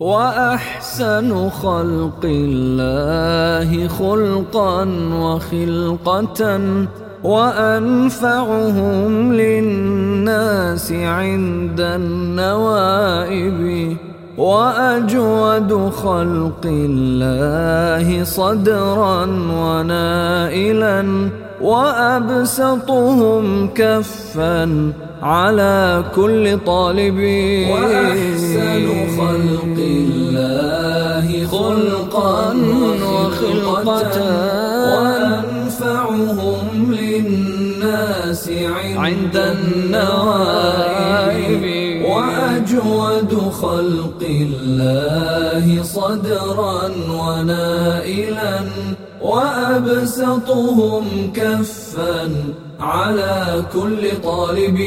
وأحسن خلق الله خلقا وخلقة وأنفعهم للناس عند النوائب. وأجود خلق الله صدرا ونائلا وأبسطهم كفا على كل طالب. وأحسن خلق الله خلقا وخلقة وأنفعهم للناس عند النوائب وأجود خلق الله صدرا ونائلا وأبسطهم كفا على كل طالب